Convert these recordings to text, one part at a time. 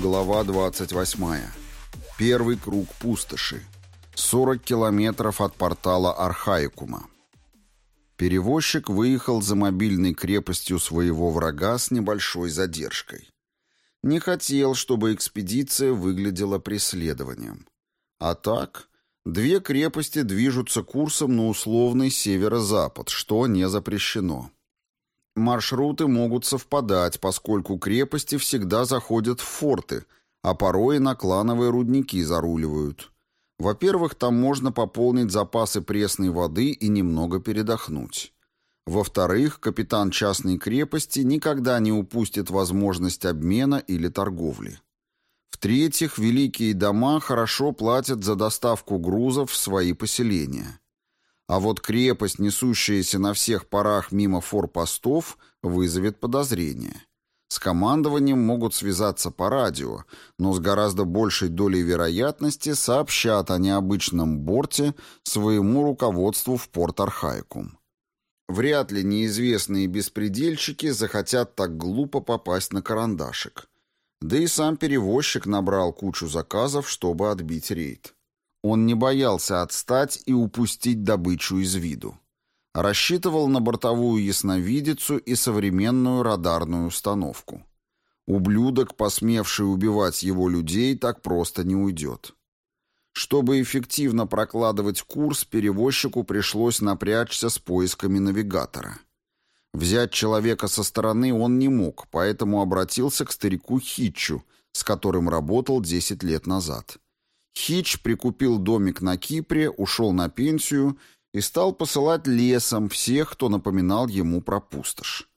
Глава 28. Первый круг пустоши. 40 километров от портала Архаикума. Перевозчик выехал за мобильной крепостью своего врага с небольшой задержкой. Не хотел, чтобы экспедиция выглядела преследованием. А так, две крепости движутся курсом на условный северо-запад, что не запрещено. Маршруты могут совпадать, поскольку крепости всегда заходят в форты, а порой и на клановые рудники заруливают. Во-первых, там можно пополнить запасы пресной воды и немного передохнуть. Во-вторых, капитан частной крепости никогда не упустит возможность обмена или торговли. В-третьих, великие дома хорошо платят за доставку грузов в свои поселения. А вот крепость, несущаяся на всех парах мимо форпостов, вызовет подозрение. С командованием могут связаться по радио, но с гораздо большей долей вероятности сообщат о необычном борте своему руководству в порт Архаикум. Вряд ли неизвестные беспредельщики захотят так глупо попасть на карандашик. Да и сам перевозчик набрал кучу заказов, чтобы отбить рейд. Он не боялся отстать и упустить добычу из виду. Рассчитывал на бортовую ясновидицу и современную радарную установку. Ублюдок, посмевший убивать его людей, так просто не уйдет. Чтобы эффективно прокладывать курс, перевозчику пришлось напрячься с поисками навигатора. Взять человека со стороны он не мог, поэтому обратился к старику Хитчу, с которым работал 10 лет назад. Хич прикупил домик на Кипре, ушел на пенсию и стал посылать лесом всех, кто напоминал ему про пустошь.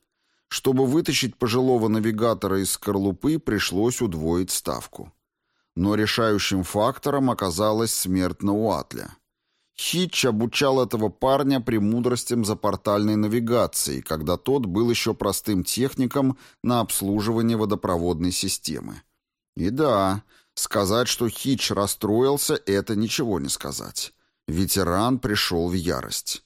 Чтобы вытащить пожилого навигатора из скорлупы, пришлось удвоить ставку. Но решающим фактором оказалась смерть Науатля. Хитч обучал этого парня премудростям запортальной навигации, когда тот был еще простым техником на обслуживание водопроводной системы. И да, Сказать, что Хич расстроился, это ничего не сказать. Ветеран пришел в ярость.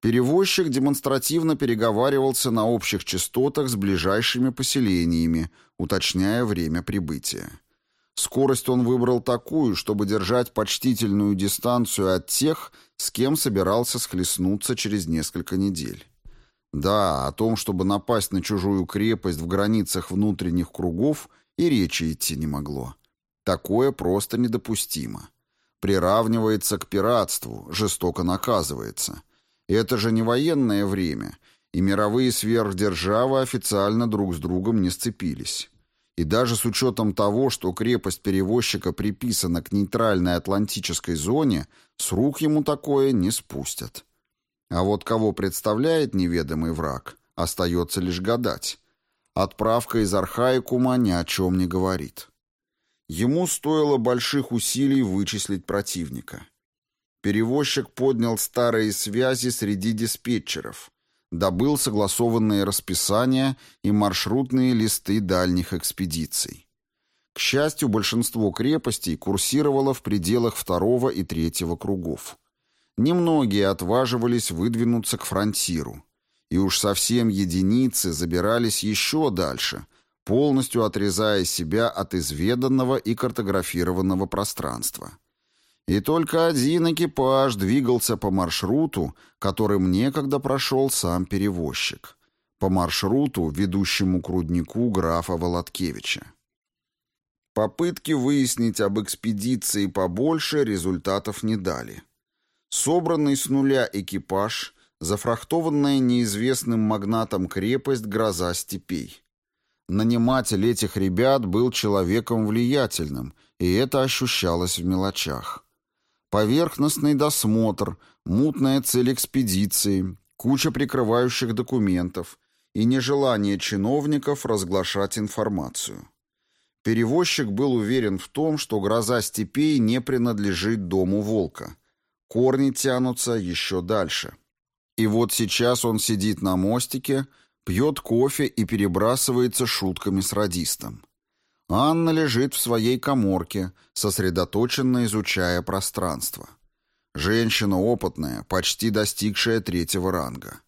Перевозчик демонстративно переговаривался на общих частотах с ближайшими поселениями, уточняя время прибытия. Скорость он выбрал такую, чтобы держать почтительную дистанцию от тех, с кем собирался схлестнуться через несколько недель. Да, о том, чтобы напасть на чужую крепость в границах внутренних кругов, и речи идти не могло. Такое просто недопустимо. Приравнивается к пиратству, жестоко наказывается. Это же не военное время, и мировые сверхдержавы официально друг с другом не сцепились. И даже с учетом того, что крепость перевозчика приписана к нейтральной атлантической зоне, с рук ему такое не спустят. А вот кого представляет неведомый враг, остается лишь гадать. Отправка из Архаикума ни о чем не говорит. Ему стоило больших усилий вычислить противника. Перевозчик поднял старые связи среди диспетчеров, добыл согласованные расписания и маршрутные листы дальних экспедиций. К счастью, большинство крепостей курсировало в пределах второго и третьего кругов. Немногие отваживались выдвинуться к фронтиру, и уж совсем единицы забирались еще дальше – полностью отрезая себя от изведанного и картографированного пространства. И только один экипаж двигался по маршруту, которым некогда прошел сам перевозчик. По маршруту, ведущему к руднику графа Володкевича. Попытки выяснить об экспедиции побольше результатов не дали. Собранный с нуля экипаж, зафрахтованная неизвестным магнатом крепость «Гроза степей». Наниматель этих ребят был человеком влиятельным, и это ощущалось в мелочах. Поверхностный досмотр, мутная цель экспедиции, куча прикрывающих документов и нежелание чиновников разглашать информацию. Перевозчик был уверен в том, что гроза степей не принадлежит дому волка. Корни тянутся еще дальше. И вот сейчас он сидит на мостике, пьет кофе и перебрасывается шутками с радистом. Анна лежит в своей коморке, сосредоточенно изучая пространство. Женщина опытная, почти достигшая третьего ранга.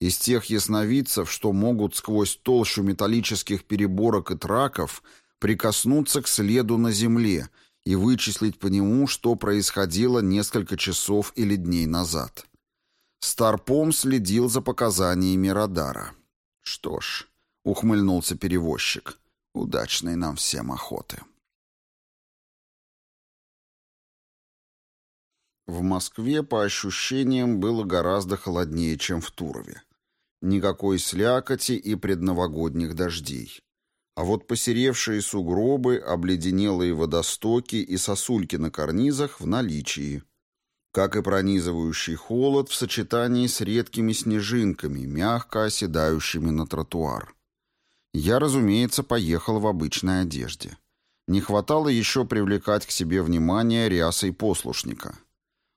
Из тех ясновидцев, что могут сквозь толщу металлических переборок и траков прикоснуться к следу на земле и вычислить по нему, что происходило несколько часов или дней назад. Старпом следил за показаниями радара. «Что ж», — ухмыльнулся перевозчик, — «удачной нам всем охоты». В Москве, по ощущениям, было гораздо холоднее, чем в Турове. Никакой слякоти и предновогодних дождей. А вот посеревшие сугробы, обледенелые водостоки и сосульки на карнизах в наличии. Как и пронизывающий холод в сочетании с редкими снежинками, мягко оседающими на тротуар. Я, разумеется, поехал в обычной одежде. Не хватало еще привлекать к себе внимание рясой послушника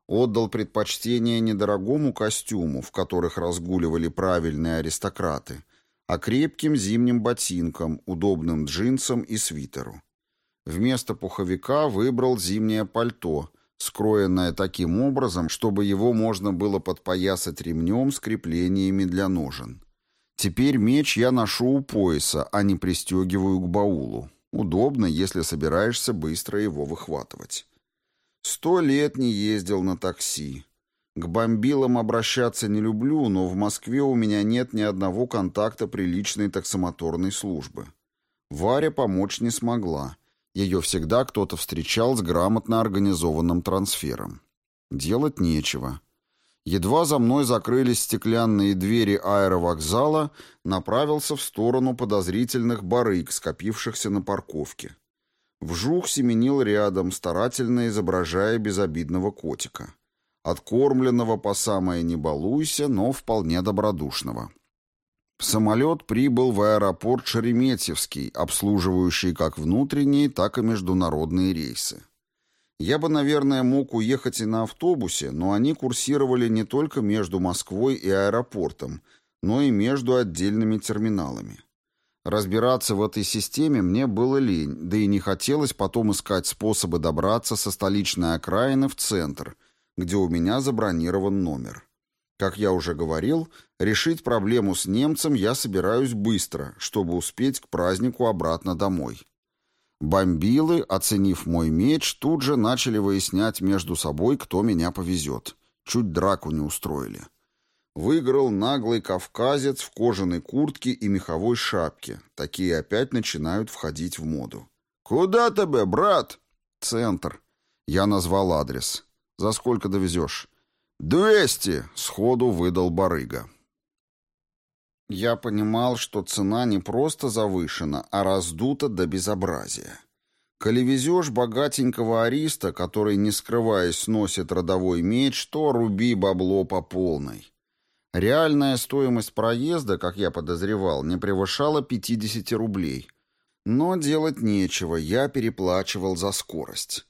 отдал предпочтение недорогому костюму, в которых разгуливали правильные аристократы, а крепким зимним ботинкам, удобным джинсам и свитеру. Вместо пуховика выбрал зимнее пальто, скроенное таким образом, чтобы его можно было подпоясать ремнем с креплениями для ножен. Теперь меч я ношу у пояса, а не пристегиваю к баулу. Удобно, если собираешься быстро его выхватывать. Сто лет не ездил на такси. К бомбилам обращаться не люблю, но в Москве у меня нет ни одного контакта приличной таксомоторной службы. Варя помочь не смогла. Ее всегда кто-то встречал с грамотно организованным трансфером. Делать нечего. Едва за мной закрылись стеклянные двери аэровокзала, направился в сторону подозрительных барыг, скопившихся на парковке. Вжух семенил рядом, старательно изображая безобидного котика. Откормленного по самое не балуйся, но вполне добродушного. Самолет прибыл в аэропорт Шереметьевский, обслуживающий как внутренние, так и международные рейсы. Я бы, наверное, мог уехать и на автобусе, но они курсировали не только между Москвой и аэропортом, но и между отдельными терминалами. Разбираться в этой системе мне было лень, да и не хотелось потом искать способы добраться со столичной окраины в центр, где у меня забронирован номер. Как я уже говорил, решить проблему с немцем я собираюсь быстро, чтобы успеть к празднику обратно домой. Бомбилы, оценив мой меч, тут же начали выяснять между собой, кто меня повезет. Чуть драку не устроили выиграл наглый кавказец в кожаной куртке и меховой шапке. Такие опять начинают входить в моду. «Куда тебе, брат?» «Центр». Я назвал адрес. «За сколько довезешь?» «Двести!» — сходу выдал барыга. Я понимал, что цена не просто завышена, а раздута до безобразия. Коли везешь богатенького ариста, который, не скрываясь, носит родовой меч, то руби бабло по полной. Реальная стоимость проезда, как я подозревал, не превышала 50 рублей. Но делать нечего, я переплачивал за скорость.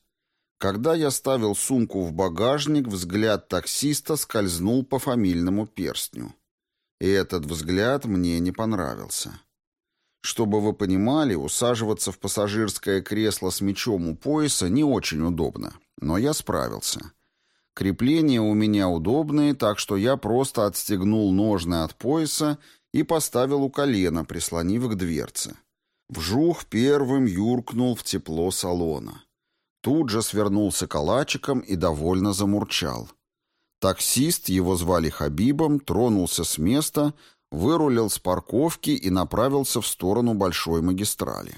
Когда я ставил сумку в багажник, взгляд таксиста скользнул по фамильному перстню. И этот взгляд мне не понравился. Чтобы вы понимали, усаживаться в пассажирское кресло с мечом у пояса не очень удобно, но я справился. Крепления у меня удобные, так что я просто отстегнул ножны от пояса и поставил у колена, прислонив к дверце. Вжух первым юркнул в тепло салона. Тут же свернулся калачиком и довольно замурчал. Таксист, его звали Хабибом, тронулся с места, вырулил с парковки и направился в сторону большой магистрали.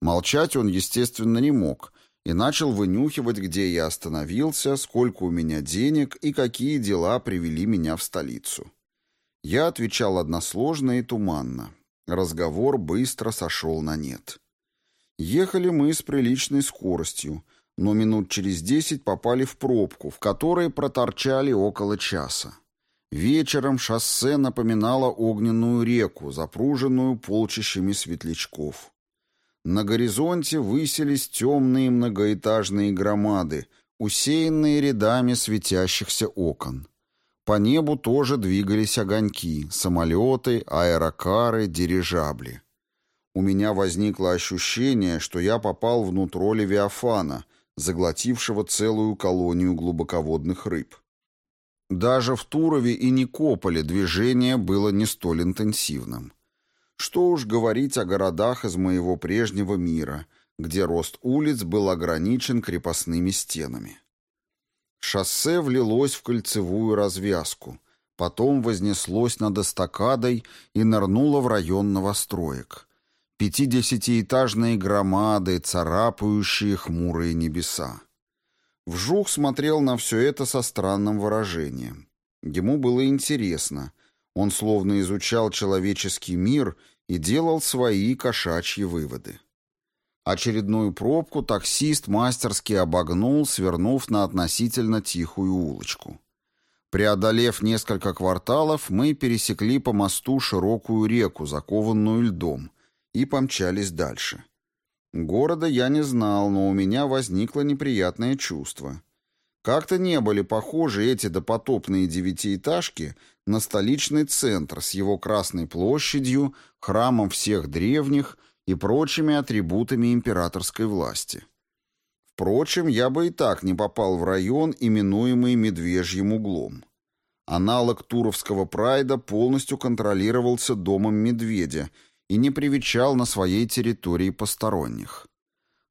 Молчать он, естественно, не мог, и начал вынюхивать, где я остановился, сколько у меня денег и какие дела привели меня в столицу. Я отвечал односложно и туманно. Разговор быстро сошел на нет. Ехали мы с приличной скоростью, но минут через десять попали в пробку, в которой проторчали около часа. Вечером шоссе напоминало огненную реку, запруженную полчищами светлячков. На горизонте высились темные многоэтажные громады, усеянные рядами светящихся окон. По небу тоже двигались огоньки, самолеты, аэрокары, дирижабли. У меня возникло ощущение, что я попал внутрь Левиафана, заглотившего целую колонию глубоководных рыб. Даже в Турове и Никополе движение было не столь интенсивным. Что уж говорить о городах из моего прежнего мира, где рост улиц был ограничен крепостными стенами. Шоссе влилось в кольцевую развязку, потом вознеслось над эстакадой и нырнуло в район новостроек. Пятидесятиэтажные громады, царапающие хмурые небеса. Вжух смотрел на все это со странным выражением. Ему было интересно. Он словно изучал человеческий мир и делал свои кошачьи выводы. Очередную пробку таксист мастерски обогнул, свернув на относительно тихую улочку. Преодолев несколько кварталов, мы пересекли по мосту широкую реку, закованную льдом, и помчались дальше. Города я не знал, но у меня возникло неприятное чувство. Как-то не были похожи эти допотопные девятиэтажки на столичный центр с его Красной площадью, храмом всех древних и прочими атрибутами императорской власти. Впрочем, я бы и так не попал в район, именуемый Медвежьим углом. Аналог Туровского прайда полностью контролировался домом Медведя – и не привечал на своей территории посторонних.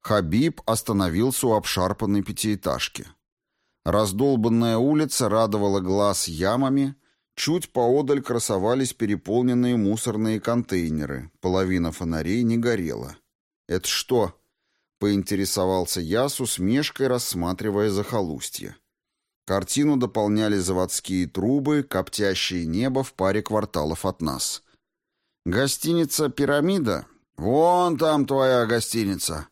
Хабиб остановился у обшарпанной пятиэтажки. Раздолбанная улица радовала глаз ямами, чуть поодаль красовались переполненные мусорные контейнеры, половина фонарей не горела. «Это что?» — поинтересовался я с усмешкой, рассматривая захолустье. Картину дополняли заводские трубы, коптящее небо в паре кварталов от нас — «Гостиница «Пирамида»? Вон там твоя гостиница!»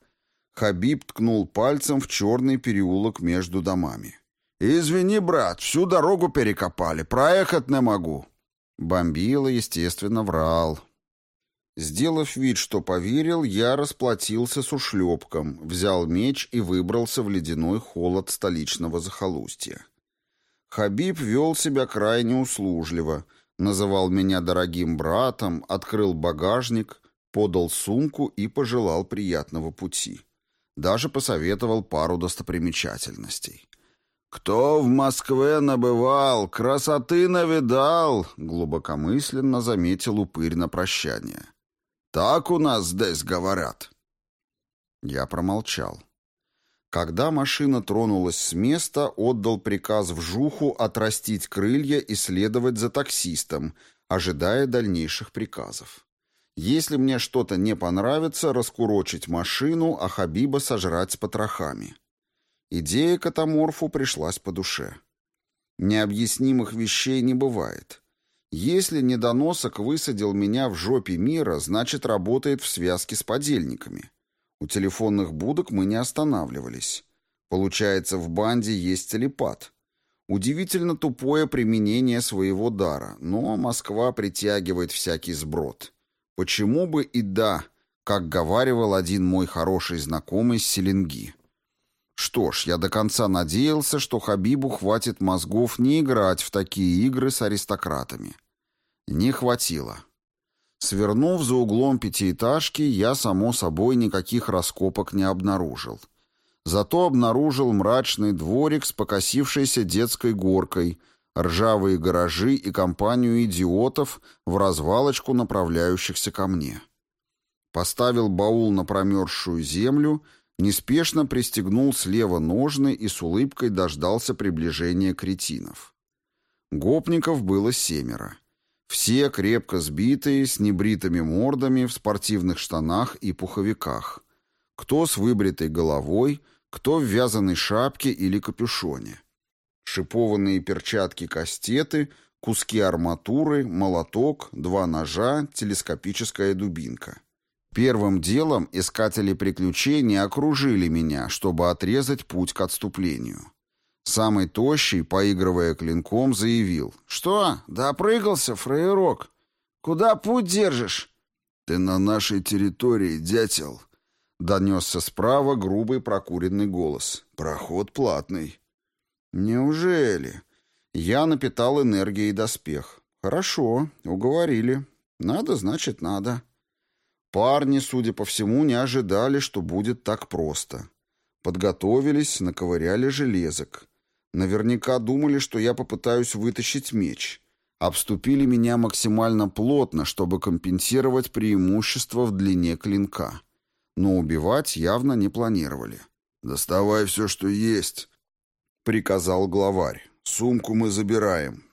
Хабиб ткнул пальцем в черный переулок между домами. «Извини, брат, всю дорогу перекопали, проехать не могу». Бомбила, естественно, врал. Сделав вид, что поверил, я расплатился с ушлепком, взял меч и выбрался в ледяной холод столичного захолустья. Хабиб вел себя крайне услужливо — Называл меня дорогим братом, открыл багажник, подал сумку и пожелал приятного пути. Даже посоветовал пару достопримечательностей. «Кто в Москве набывал, красоты навидал», — глубокомысленно заметил упырь на прощание. «Так у нас здесь говорят». Я промолчал. Когда машина тронулась с места, отдал приказ вжуху отрастить крылья и следовать за таксистом, ожидая дальнейших приказов. Если мне что-то не понравится, раскурочить машину, а Хабиба сожрать с потрохами. Идея катаморфу пришлась по душе. Необъяснимых вещей не бывает. Если недоносок высадил меня в жопе мира, значит, работает в связке с подельниками. У телефонных будок мы не останавливались. Получается, в банде есть телепат. Удивительно тупое применение своего дара, но Москва притягивает всякий сброд. Почему бы и да, как говаривал один мой хороший знакомый Селенги. Что ж, я до конца надеялся, что Хабибу хватит мозгов не играть в такие игры с аристократами. Не хватило. Свернув за углом пятиэтажки, я, само собой, никаких раскопок не обнаружил. Зато обнаружил мрачный дворик с покосившейся детской горкой, ржавые гаражи и компанию идиотов в развалочку направляющихся ко мне. Поставил баул на промерзшую землю, неспешно пристегнул слева ножны и с улыбкой дождался приближения кретинов. Гопников было семеро. Все крепко сбитые, с небритыми мордами, в спортивных штанах и пуховиках. Кто с выбритой головой, кто в вязаной шапке или капюшоне. Шипованные перчатки-кастеты, куски арматуры, молоток, два ножа, телескопическая дубинка. Первым делом искатели приключений окружили меня, чтобы отрезать путь к отступлению. Самый тощий, поигрывая клинком, заявил. «Что? Допрыгался, фраерок? Куда путь держишь?» «Ты на нашей территории, дятел!» Донесся справа грубый прокуренный голос. «Проход платный». «Неужели?» Я напитал энергией доспех. «Хорошо, уговорили. Надо, значит, надо». Парни, судя по всему, не ожидали, что будет так просто. Подготовились, наковыряли железок. Наверняка думали, что я попытаюсь вытащить меч. Обступили меня максимально плотно, чтобы компенсировать преимущество в длине клинка. Но убивать явно не планировали. «Доставай все, что есть», — приказал главарь. «Сумку мы забираем».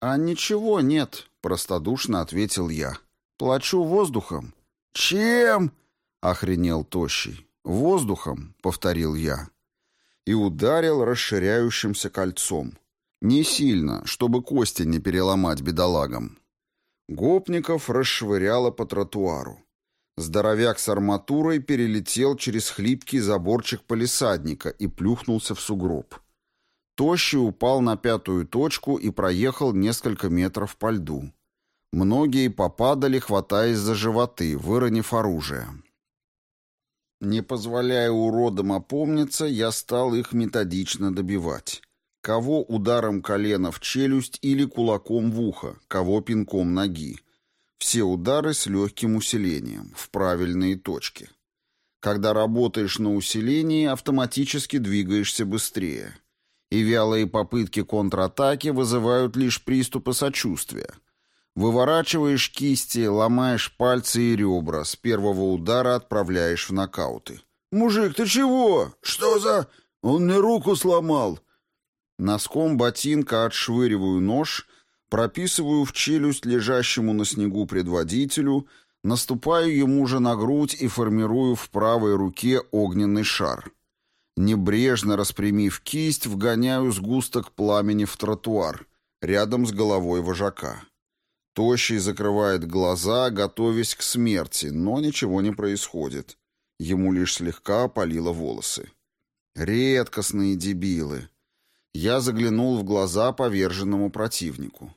«А ничего нет», — простодушно ответил я. «Плачу воздухом». «Чем?» — охренел Тощий. «Воздухом», — повторил я. И ударил расширяющимся кольцом. Не сильно, чтобы кости не переломать бедолагам. Гопников расшвыряло по тротуару. Здоровяк с арматурой перелетел через хлипкий заборчик полисадника и плюхнулся в сугроб. Тощий упал на пятую точку и проехал несколько метров по льду. Многие попадали, хватаясь за животы, выронив оружие. Не позволяя уродам опомниться, я стал их методично добивать. Кого ударом колена в челюсть или кулаком в ухо, кого пинком ноги. Все удары с легким усилением, в правильные точки. Когда работаешь на усилении, автоматически двигаешься быстрее. И вялые попытки контратаки вызывают лишь приступы сочувствия. Выворачиваешь кисти, ломаешь пальцы и ребра, с первого удара отправляешь в нокауты. «Мужик, ты чего? Что за...» «Он мне руку сломал!» Носком ботинка отшвыриваю нож, прописываю в челюсть лежащему на снегу предводителю, наступаю ему же на грудь и формирую в правой руке огненный шар. Небрежно распрямив кисть, вгоняю сгусток пламени в тротуар, рядом с головой вожака. Тощий закрывает глаза, готовясь к смерти, но ничего не происходит. Ему лишь слегка опалило волосы. Редкостные дебилы. Я заглянул в глаза поверженному противнику.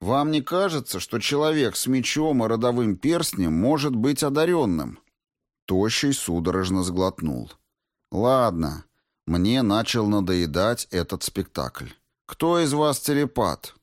«Вам не кажется, что человек с мечом и родовым перстнем может быть одаренным?» Тощий судорожно сглотнул. «Ладно, мне начал надоедать этот спектакль. Кто из вас телепат?